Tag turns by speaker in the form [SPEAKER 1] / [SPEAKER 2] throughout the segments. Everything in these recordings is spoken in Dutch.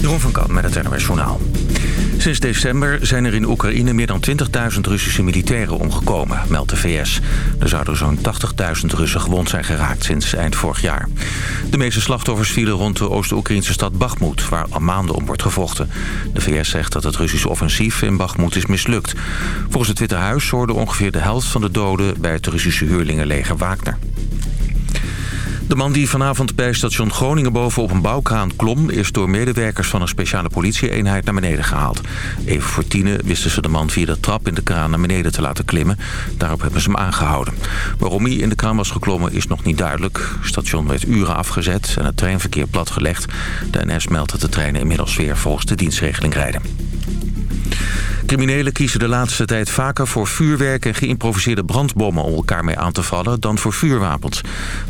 [SPEAKER 1] Jeroen van Kamp met het NRS Journaal. Sinds december zijn er in Oekraïne meer dan 20.000 Russische militairen omgekomen, meldt de VS. Er zouden zo'n 80.000 Russen gewond zijn geraakt sinds eind vorig jaar. De meeste slachtoffers vielen rond de Oost-Oekraïnse stad Bakhmut... waar al maanden om wordt gevochten. De VS zegt dat het Russische offensief in Bakhmut is mislukt. Volgens het Witte Huis hoorde ongeveer de helft van de doden... bij het Russische huurlingenleger Wagner. De man die vanavond bij station Groningen boven op een bouwkraan klom... is door medewerkers van een speciale politieeenheid naar beneden gehaald. Even voor tienen wisten ze de man via de trap in de kraan naar beneden te laten klimmen. Daarop hebben ze hem aangehouden. Waarom hij in de kraan was geklommen is nog niet duidelijk. Station werd uren afgezet en het treinverkeer platgelegd. De NS meldt dat de treinen inmiddels weer volgens de dienstregeling rijden. Criminelen kiezen de laatste tijd vaker voor vuurwerk en geïmproviseerde brandbommen om elkaar mee aan te vallen dan voor vuurwapens.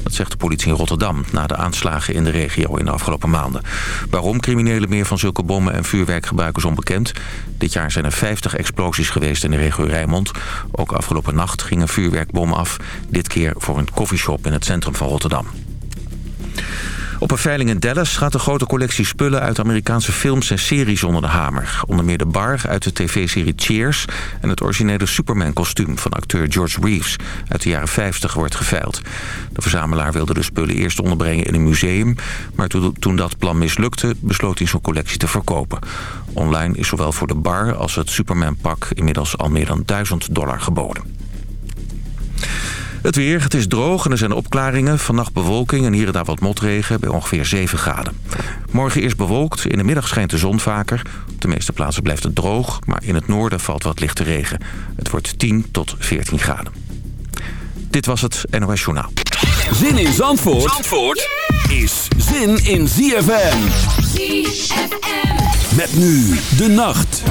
[SPEAKER 1] Dat zegt de politie in Rotterdam na de aanslagen in de regio in de afgelopen maanden. Waarom criminelen meer van zulke bommen en vuurwerk gebruiken is onbekend. Dit jaar zijn er 50 explosies geweest in de regio Rijnmond. Ook afgelopen nacht ging een vuurwerkbom af. Dit keer voor een koffieshop in het centrum van Rotterdam. Op een veiling in Dallas gaat een grote collectie spullen uit Amerikaanse films en series onder de hamer. Onder meer de bar uit de tv-serie Cheers en het originele Superman-kostuum van acteur George Reeves uit de jaren 50 wordt geveild. De verzamelaar wilde de spullen eerst onderbrengen in een museum, maar toen dat plan mislukte besloot hij zijn collectie te verkopen. Online is zowel voor de bar als het Superman-pak inmiddels al meer dan 1000 dollar geboden. Het weer, het is droog en er zijn opklaringen. Vannacht bewolking en hier en daar wat motregen bij ongeveer 7 graden. Morgen eerst bewolkt, in de middag schijnt de zon vaker. Op de meeste plaatsen blijft het droog, maar in het noorden valt wat lichte regen. Het wordt 10 tot 14 graden. Dit was het NOS Journaal.
[SPEAKER 2] Zin in Zandvoort, Zandvoort is zin in ZFM. ZFM. Met nu de nacht.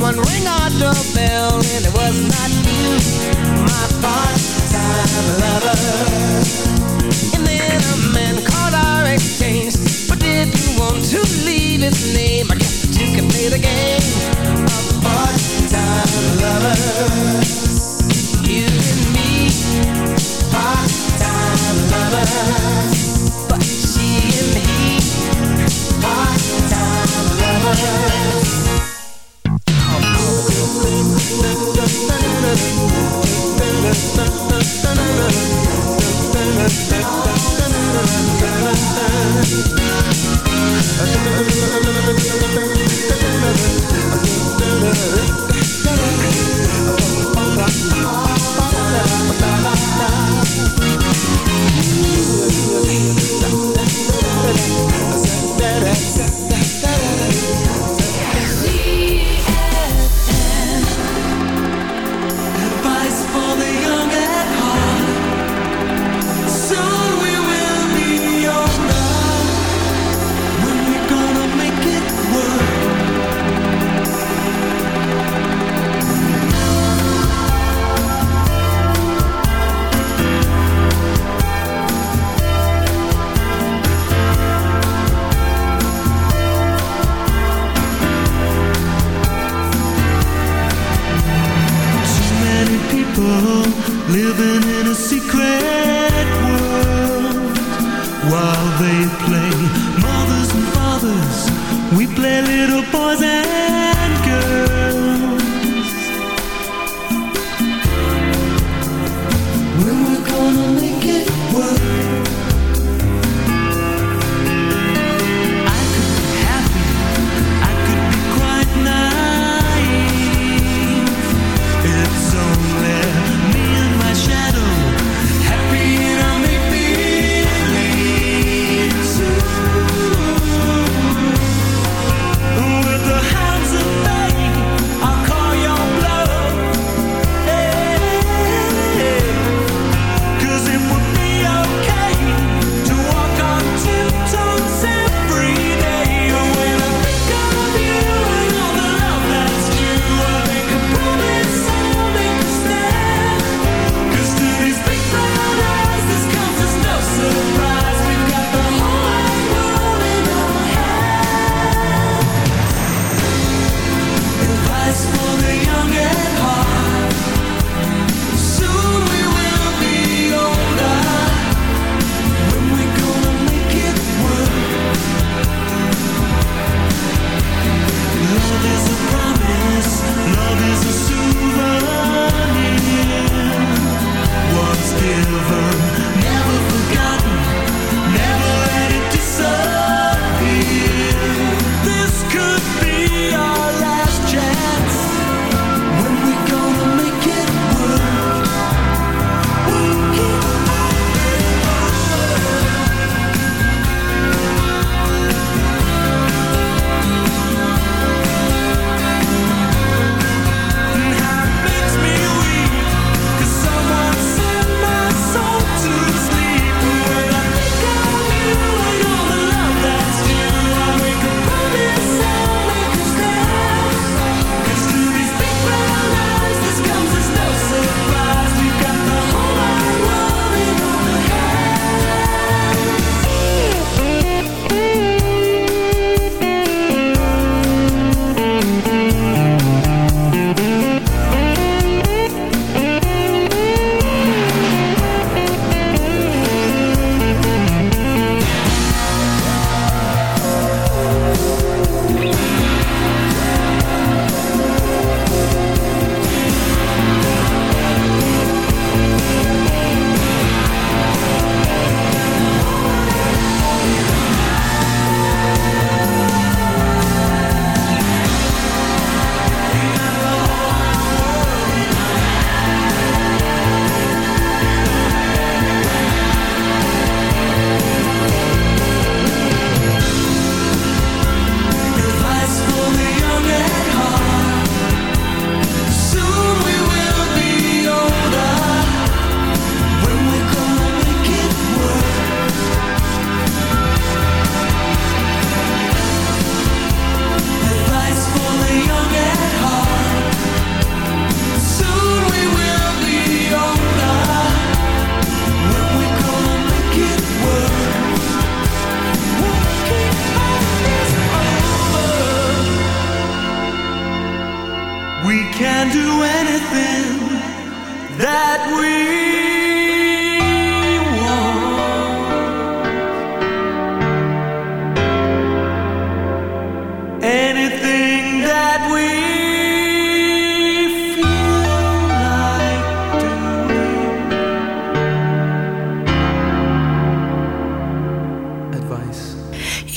[SPEAKER 3] Someone rang our doorbell and it was not you, my part-time lover.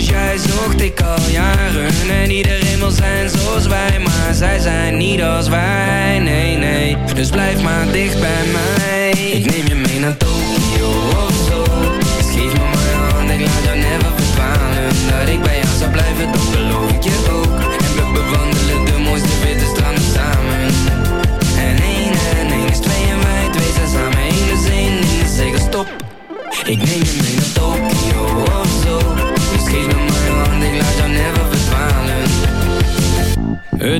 [SPEAKER 4] zoals jij zocht. Ik al jaren En iedereen wil zijn zoals wij. Maar zij zijn niet als wij, nee, nee. Dus blijf maar dicht bij mij. Ik neem je mee naar Tokio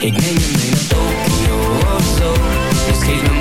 [SPEAKER 4] Ik neem je mee naar Tokio of zo, dus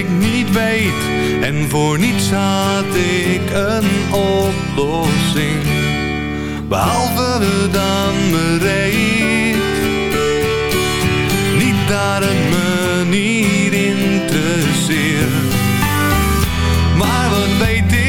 [SPEAKER 4] ik
[SPEAKER 5] niet weet. En voor niets had ik een oplossing. Behalve dan bereid Niet daar een manier interesseert. Maar wat weet ik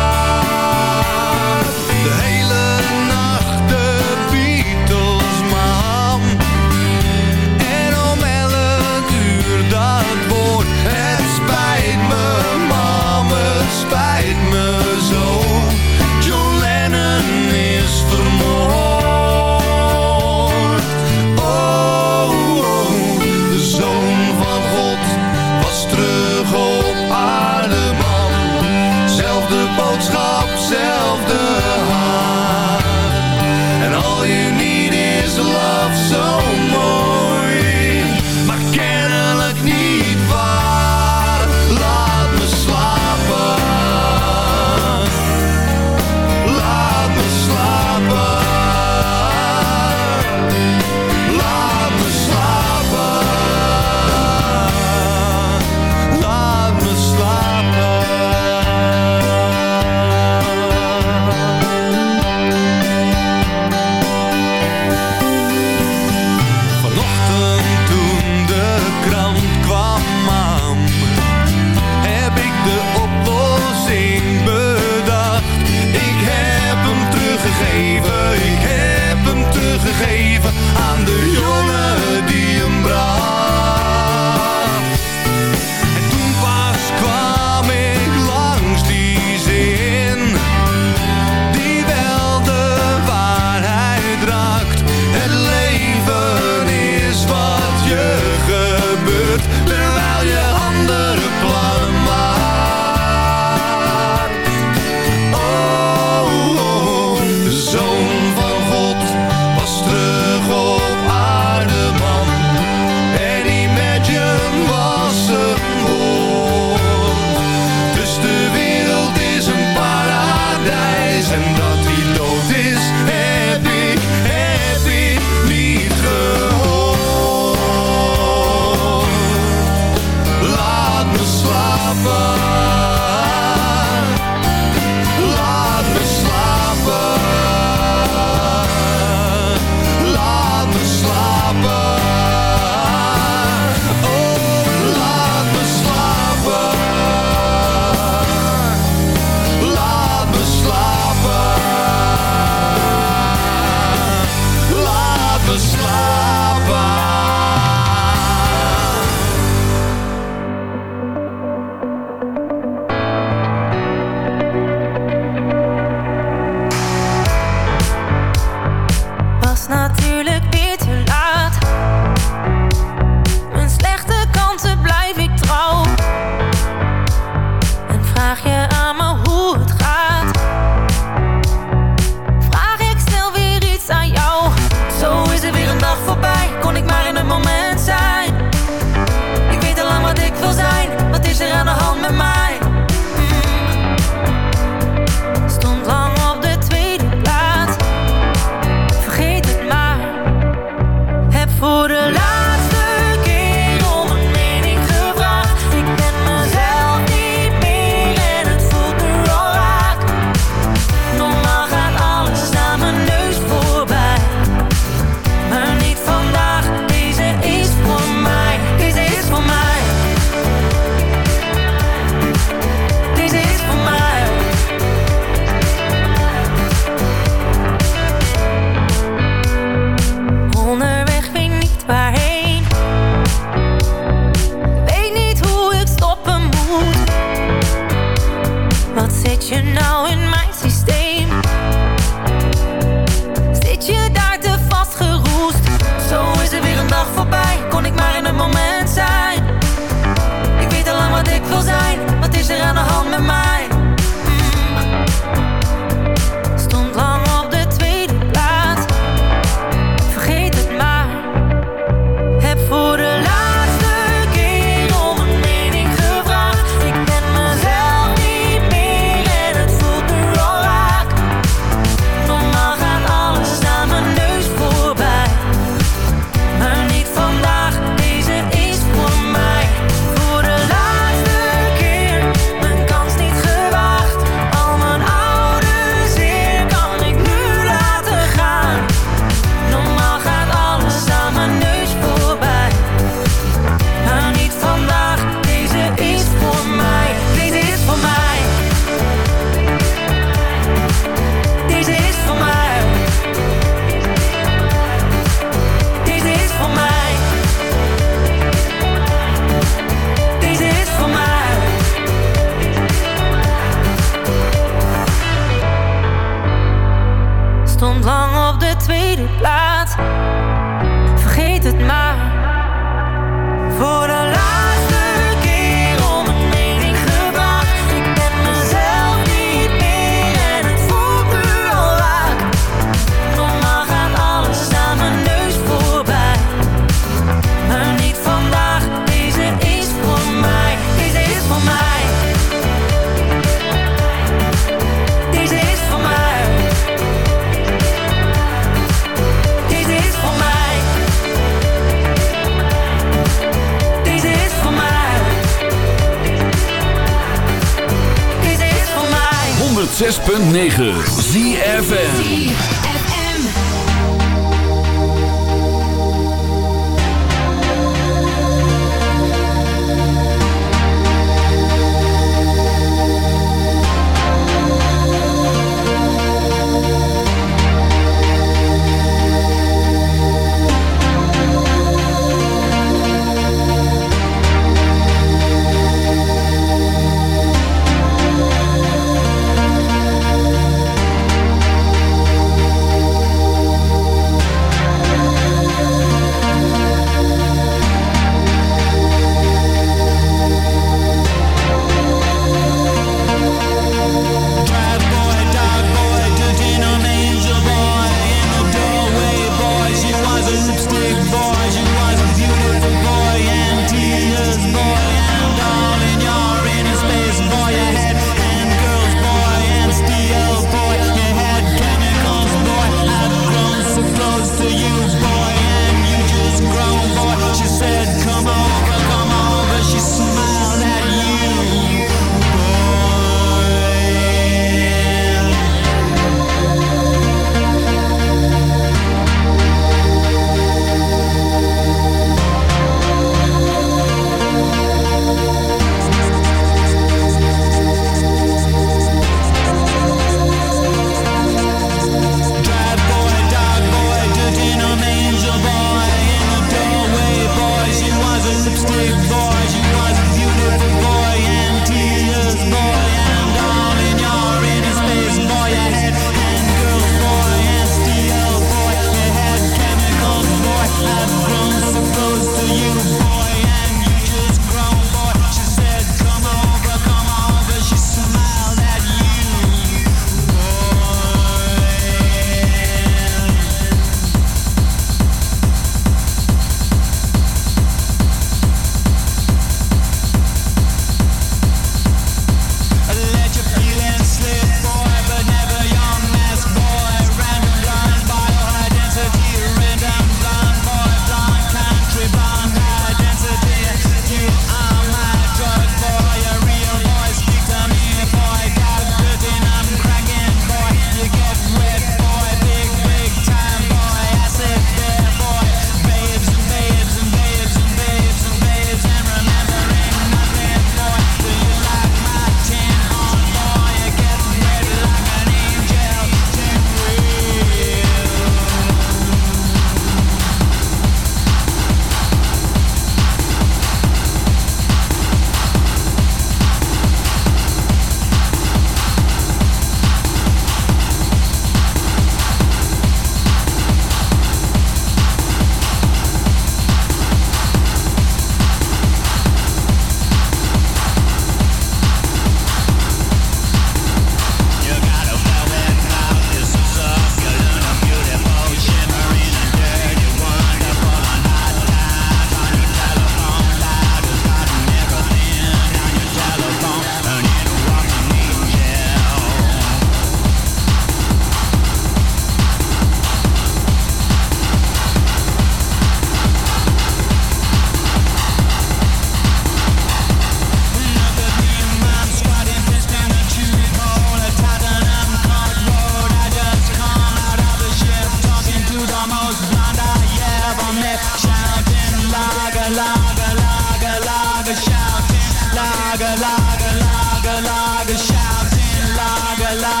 [SPEAKER 6] I
[SPEAKER 7] love.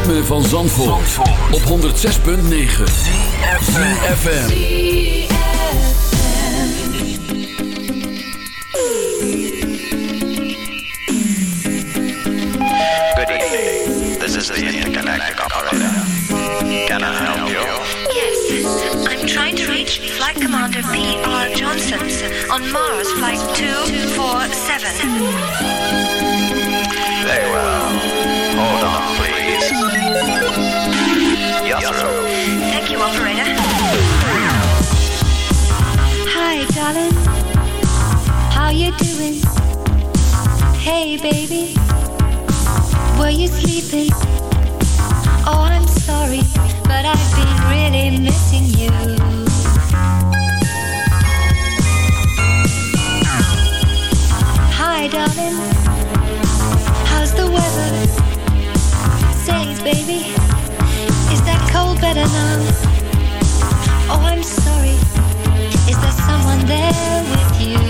[SPEAKER 7] Ritme van Zandvoort, op 106.9 FM.
[SPEAKER 8] Good evening. This is the intergalactic operator. Can I help you?
[SPEAKER 9] Yes, I'm trying to reach Flight Commander P.R. Johnson on Mars Flight 247.
[SPEAKER 8] Very well. Hold on, please.
[SPEAKER 9] Thank you, operator. Hi, darling. How you doing? Hey, baby. Were you sleeping? Oh, I'm sorry, but I've been really missing you. Hi, darling. How's the weather? Baby, is that cold better now? Oh, I'm sorry. Is there someone there with you?